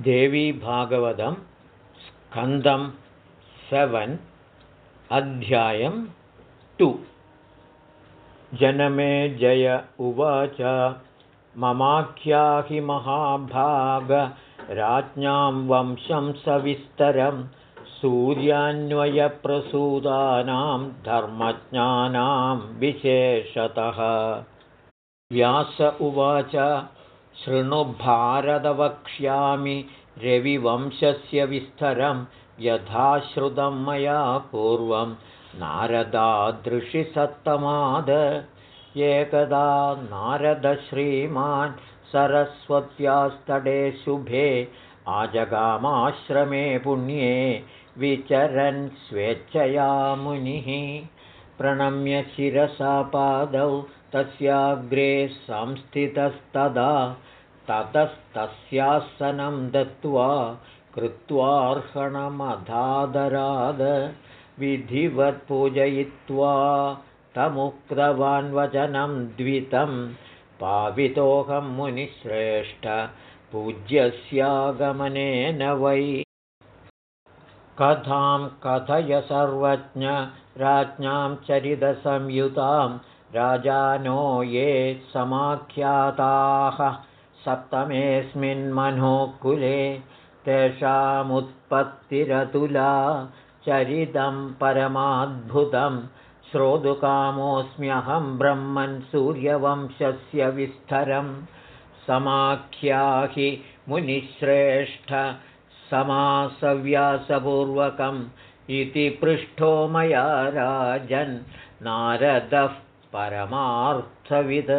देवीभागवतं स्कन्दं seven अध्यायं two. जनमे जय उवाच। ममाख्याहि महाभागराज्ञां वंशं सविस्तरं। सूर्यान्वयप्रसूदानां धर्मज्ञानां विशेषतः। व्यास उवाच शृणुभारतवक्ष्यामि रविवंशस्य विस्तरं यथाश्रुतं मया पूर्वं। नारदादृशिसत्तमाद। एकदा नारदश्रीमान् सरस्वत्यास्तडे शुभे आजगामाश्रमे पुण्ये विचरन् स्वेच्छया मुनिः प्रणम्य शिरसापादौ तस्याग्रे संस्थितस्तदा ततस्तस्यासनं दत्त्वा कृत्वार्हणमधादराद विधिवत् पूजयित्वा तमुक्तवान् वचनं द्वितं पावितोऽहं मुनिश्रेष्ठ पूज्यस्यागमनेन वै। कथां कथय सर्वज्ञ राज्ञां चरितसंयुतां राजानो ये समाख्याताः। सप्तमेऽस्मिन्मनोकुले तेषामुत्पत्तिरतुला चरितं परमाद्भुतं। श्रोतुकामोऽस्म्यहं ब्रह्मन् सूर्यवंशस्य विस्तरं। समाख्याहि मुनिश्रेष्ठ समासव्यासपूर्वकम् इति पृष्ठो मया राजन् नारदः परमार्थविद।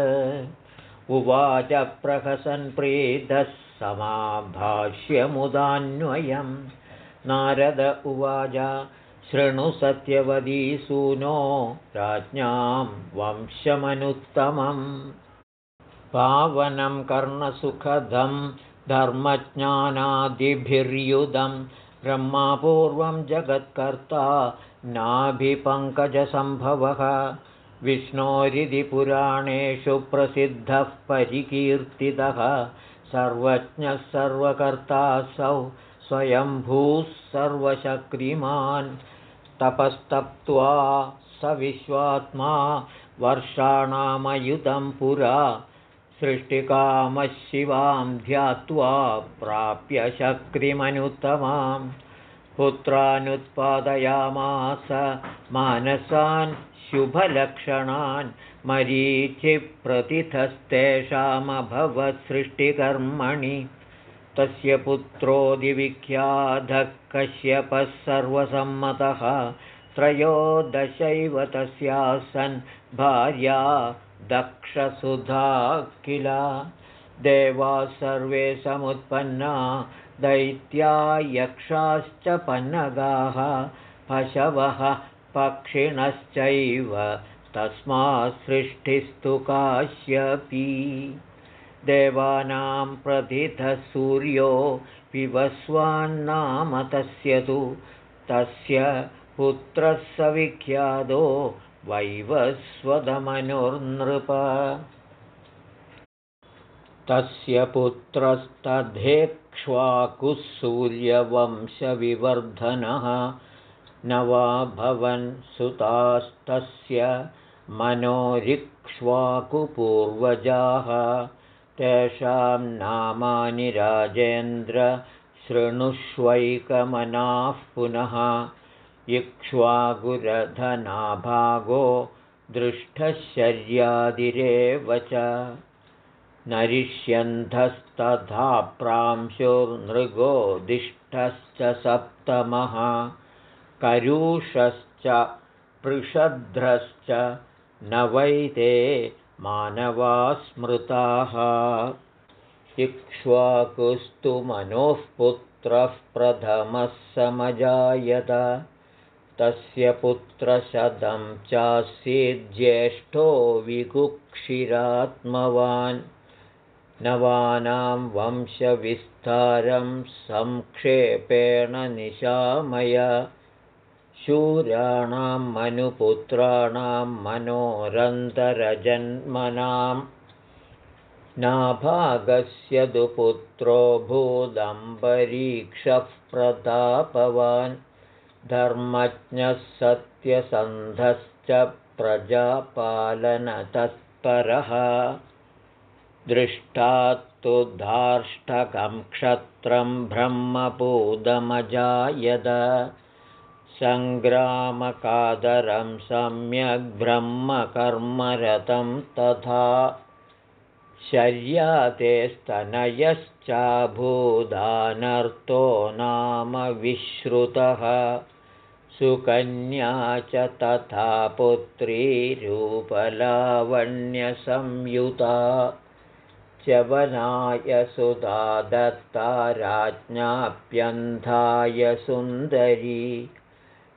उवाच प्रहसन् प्रीतः समाभाष्यमुदान्वयं नारद उवाच शृणु सत्यवदीसूनो राज्ञां वंशमनुत्तमम्। पावनं कर्णसुखदं धर्मज्ञानादिभिर्युदं ब्रह्मापूर्वं जगत्कर्ता नाभिपङ्कजसम्भवः। विष्णोरिति पुराणेषु प्रसिद्धः परिकीर्तितः। सर्वज्ञः सर्वकर्तासौ स्वयंभूः सर्वशक्तिमान्। तपस्तप्त्वा स विश्वात्मा वर्षाणामयुतं पुरा सृष्टिकामः शिवां ध्यात्वा प्राप्य शक्तिमनुत्तमां पुत्रानुत्पादयामास मानसान् शुभलक्षणान् मरीचिप्रतिथस्तेषामभवत्सृष्टिकर्मणि तस्य पुत्रोऽधिविख्यातः कश्यपः सर्वसम्मतः त्रयोदशैव तस्यासन् भार्या दक्षसुधा किल? देवाः सर्वे समुत्पन्ना दैत्या यक्षाश्च पन्नगाः पशवः पक्षिणश्चैव तस्मात् सृष्टिस्तु काश्यपि। देवानां प्रथितः सूर्यो विवस्वान्नाम तस्य तु तस्य पुत्रः स विख्यातो वैवस्वदमनुर्नृप तस्य पुत्रस्तधेक्ष्वाकुः सूर्यवंशविवर्धनः न वा भवन् सुतास्तस्य मनोरिक्ष्वाकुपूर्वजाः। तेषां नामानि राजेन्द्र शृणुष्वैकमनाः पुनः इक्ष्वाकुरधनाभागो दृष्टशर्यादिरेव च। नरिष्यन्धस्तथा प्रांशुर्नृगोदिष्ठश्च सप्तमः करूषश्च पृषध्रश्च न वैते मानवा स्मृताः इक्ष्वाकुस्तु मनोः पुत्रः प्रथमः समजायत तस्य पुत्रशतं चासीज्येष्ठो विकुक्षिरात्मवान्। नवानां वंशविस्तारं संक्षेपेण निशामय। शूराणां मनुपुत्राणां मनोरन्तरजन्मनां। नाभागस्य दुपुत्रो भूदम्बरीक्षः प्रतापवान् धर्मज्ञः सत्यसन्धश्च प्रजापालनतत्परः। दृष्टात्तु धार्ष्टकं क्षत्रं ब्रह्मपूदमजायद। सङ्ग्रामकादरं सम्यग्ब्रह्मकर्मरतं तथा शर्याते स्तनयश्चाभूदानर्तो नाम विश्रुतः। सुकन्या च तथा पुत्रीरूपलावण्यसंयुता च्यवनाय सुधा दत्ता राज्ञाप्यन्धाय सुन्दरी।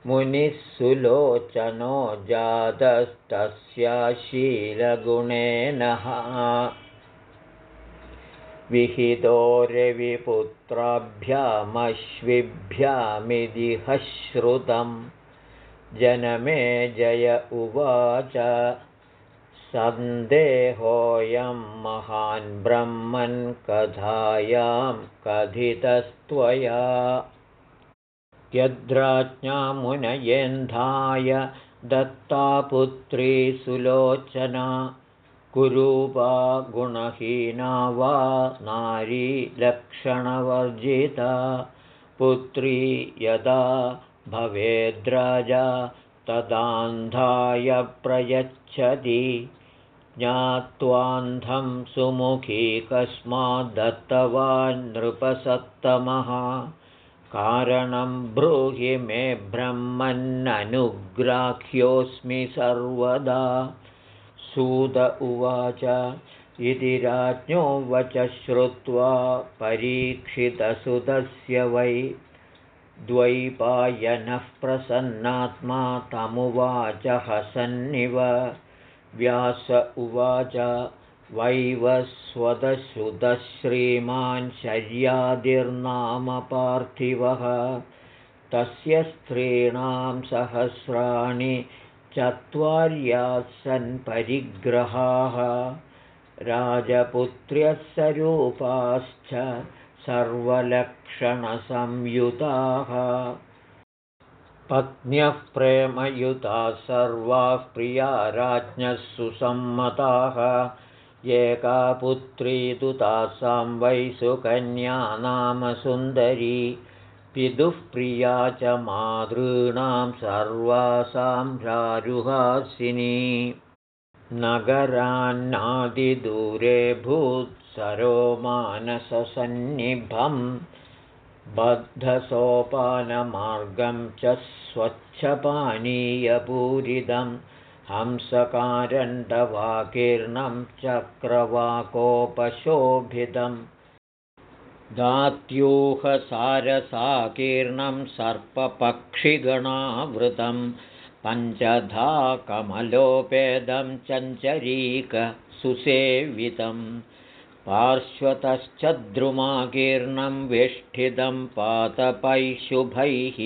मुनिः सुलोचनो जातस्तस्याशीलगुणेनः विहितो रविपुत्राभ्यामश्विभ्यामिदिह श्रुतं जनमे जय उवाच। सन्देहोऽयं महान् ब्रह्मन् कथायां कथितस्त्वया। यद्राज्ञामुनयेन्धाय दत्तापुत्री सुलोचना कुरूपा गुणहीना वा नारी लक्षणवर्जिता पुत्री यदा भवेद्राजा तदान्धाय प्रयच्छति। ज्ञात्वान्धं सुमुखी कस्माद्दत्तवान् नृपसत्तमः। कारणं ब्रूहि मे ब्रह्मन्ननुग्राह्योऽस्मि सर्वदा सूद उवाच। इति राज्ञो वच श्रुत्वा परीक्षितसुतस्य वै। द्वैपायनः प्रसन्नात्मा तमुवाच हसन्निव। व्यास उवाच वैवस्वदश्रुतः श्रीमान् शर्यादिर्नाम पार्थिवः। तस्य स्त्रीणां सहस्राणि चत्वार्यासन्परिग्रहाः राजपुत्र्यस्वरूपाश्च सर्वलक्षणसंयुताः। पत्न्यः प्रेमयुताः सर्वाः प्रिया राज्ञः सुसम्मताः। एका पुत्री तु तासां वै सुकन्या नाम सुन्दरी पितुः प्रिया च मातॄणां सर्वासां रारुहासिनी नगरान्नादिदूरे भूत्सरो मानससन्निभं बद्धसोपानमार्गं च स्वच्छपानीयपूरिदं हंसकारण्डवाकीर्णं चक्रवाकोपशोभितम् दात्यूहसारसाकीर्णं सर्पपक्षिगणावृतं पञ्चधा कमलोपेदं चञ्चरीकसुसेवितं पार्श्वतश्च द्रुमाकीर्णं वेष्ठितं पातपैशुभैः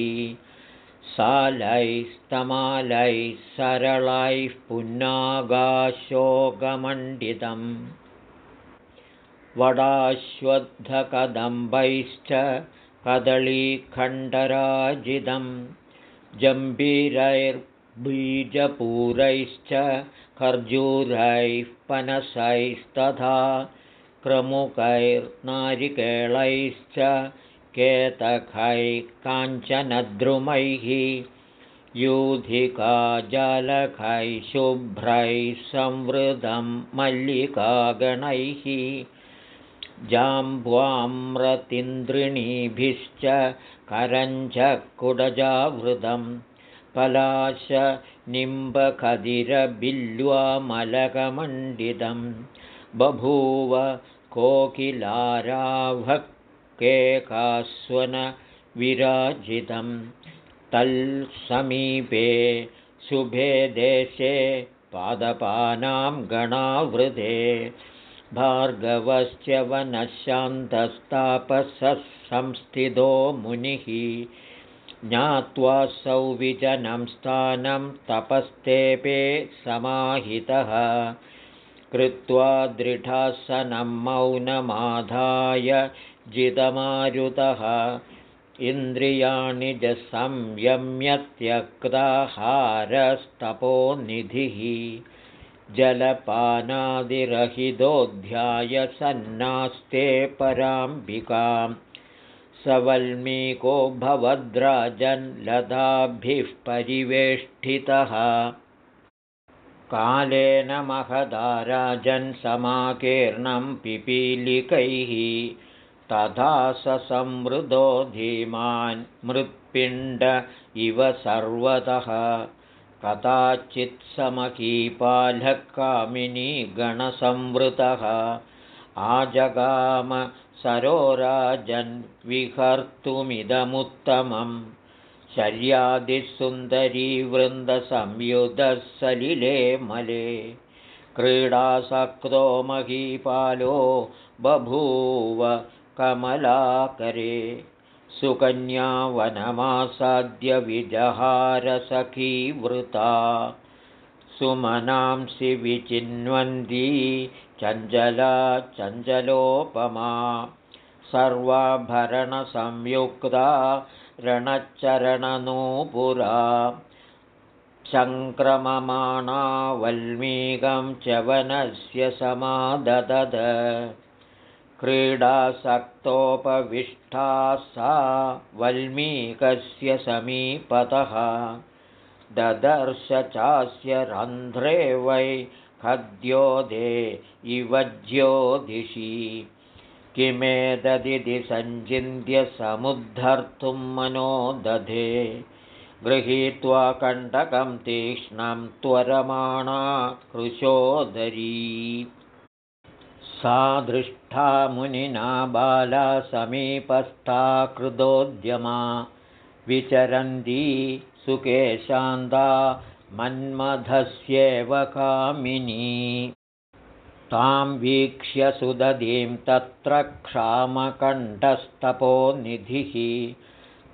सालैस्तमालैः सरलैः पुन्नागाशोकमण्डितम् वडाश्वत्थकदम्बैश्च कदलीखण्डराजितं जम्बीरैर्बीजपूरैश्च खर्जूरैः पनसैस्तथा क्रमुकैर्नारिकेळैश्च केतखैः काञ्चनद्रुमैः यूधिकाजालखैः शुभ्रैः संवृतं मल्लिकागणैः जाम्ब्वाम्रतिन्द्रिणीभिश्च करञ्जकुडजावृतं पलाशनिम्बखदिरबिल्वामलकमण्डितं बभूव कोकिलाराभकेकास्वनविराजितं तल्समीपे शुभे देशे पादपानां गणावृते भार्गवश्च वनशान्तस्तापसः संस्थितो मुनिः। ज्ञात्वा सौविजनं स्थानं तपस्तेपे समाहितः। कृत्वा दृढासनं मौनमाधाय जितमारुतः। इन्द्रियाणि च संयम्यत्यक्ताहारस्तपोनिधिः जलपानादिरहितोऽध्यायसन्नास्ते पराम्बिकां सवल्मीको भवद्राजन्लताभिः परिवेष्टितः। कालेन महदाराजन् पिपीलिकैः। तथा स संवृतो धीमान् मृत्पिण्ड इव सर्वतः कदाचित्समकीपालकामिनी गणसंवृतः आजगाम सरोराजन्विहर्तुमिदमुत्तमं शर्यादिसुन्दरीवृन्दसंयुधः सलिले मले क्रीडासक्तो महीपालो बभूव कमलाकरे सुकन्यावनमासाद्यविजहारसखीवृता। सुमनांसि विचिन्वन्ती चञ्चला चञ्चलोपमा। सर्वाभरणसंयुक्ता रणच्चरणनूपुरा। सङ्क्रममाणा वल्मीकं च वनस्य समाददद क्रीडासक्तोपविष्टा सा वल्मीकस्य समीपतः। ददर्श चास्य रन्ध्रे वै खद्योदे इव ज्योतिषि। किमेतदिति सञ्चिन्त्य समुद्धर्तुं मनो दधे। गृहीत्वा कण्टकं तीक्ष्णं त्वरमाणा कृशोदरी सा दृष्टा मुनिना बाला समीपस्था कृतोद्यमा विचरन्ती सुखे शान्ता मन्मथस्येव कामिनी। तां वीक्ष्य सुदधीं तत्र क्षामकण्ठस्तपोनिधिः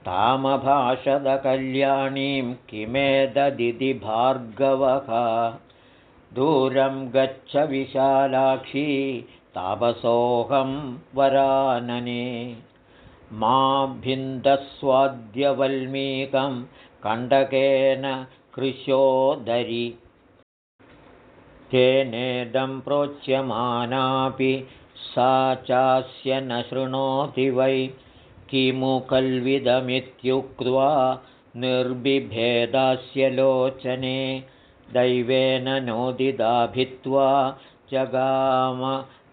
तामभाषदकल्याणीं किमेददिति भार्गवः दूरं गच्छ विशालाक्षी तापसोऽहं वरानने। मा भिन्दस्वाद्यवल्मीकं कण्डकेन कृशोदरि। तेनेदं प्रोच्यमानापि सा चास्य न शृणोति वै। किमु कल्विदमित्युक्त्वा निर्बिभेदास्य लोचने दैवेन नोदिदा भित्त्वा जगाम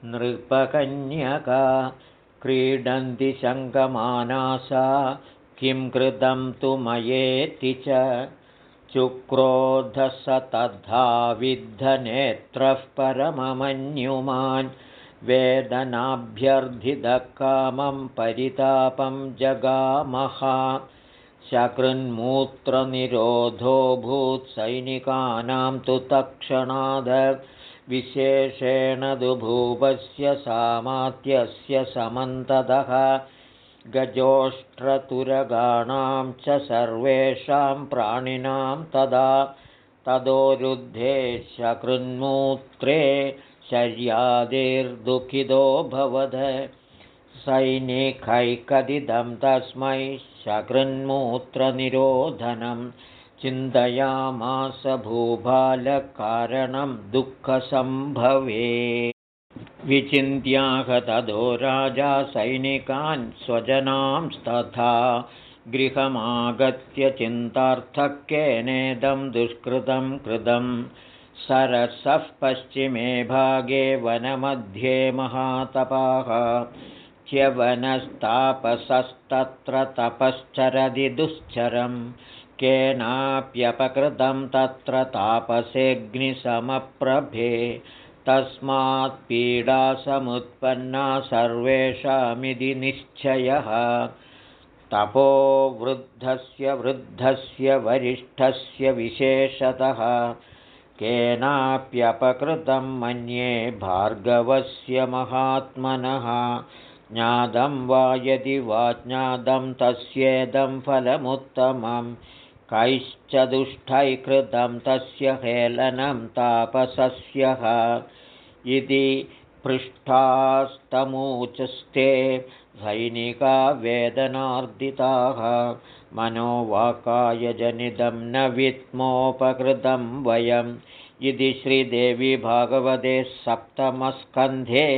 नृपकन्यका। क्रीडन्ति शङ्कमानासा किं कृतं तु मयेति च। चुक्रोधः स तद्धा विद्धनेत्रः परममन्युमान् वेदनाभ्यर्थितः कामं परितापं जगामः शकृन्मूत्रनिरोधो भूत्सैनिकानां तु तत्क्षणाद विशेषेण दुभूपस्य सामात्यस्य समन्ततः गजोष्ट्रतुरगाणां च सर्वेषां प्राणिनां तदा तदोरुद्धे शकृन्मूत्रे शर्यादिर्दुःखितो भवद सैनिकैकदिदं तस्मै शकृन्मूत्रनिरोधनं चिन्तयामास भूभालकारणं दुःखसम्भवे। तदो राजा सैनिकान् स्वजनांस्तथा गृहमागत्य चिन्तार्थः केनेदं दुष्कृतं कृतं। सरसः पश्चिमे भागे वनमध्ये महातपाः ह्यवनस्तापसस्तत्र तपश्चरदि दुश्चरं केनाप्यपकृतं तत्र तापसेऽग्निसमप्रभे तस्मात् पीडासमुत्पन्ना सर्वेषामिति निश्चयः। तपोवृद्धस्य वृद्धस्य वरिष्ठस्य विशेषतः केनाप्यपकृतं मन्ये भार्गवस्य महात्मनः ज्ञातं वा यदि वा ज्ञातं तस्येदं फलमुत्तमं कैश्च दुष्टैकृतं तस्य हेलनं तापसस्यः। इति पृष्ठास्तमूचस्ते सैनिका वेदनार्दिताः मनोवाकाय जनितं न वित्मोपकृतं वयम्। इति श्रीदेवी भागवते सप्तमस्कन्धे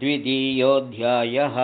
द्वितीयोऽध्यायः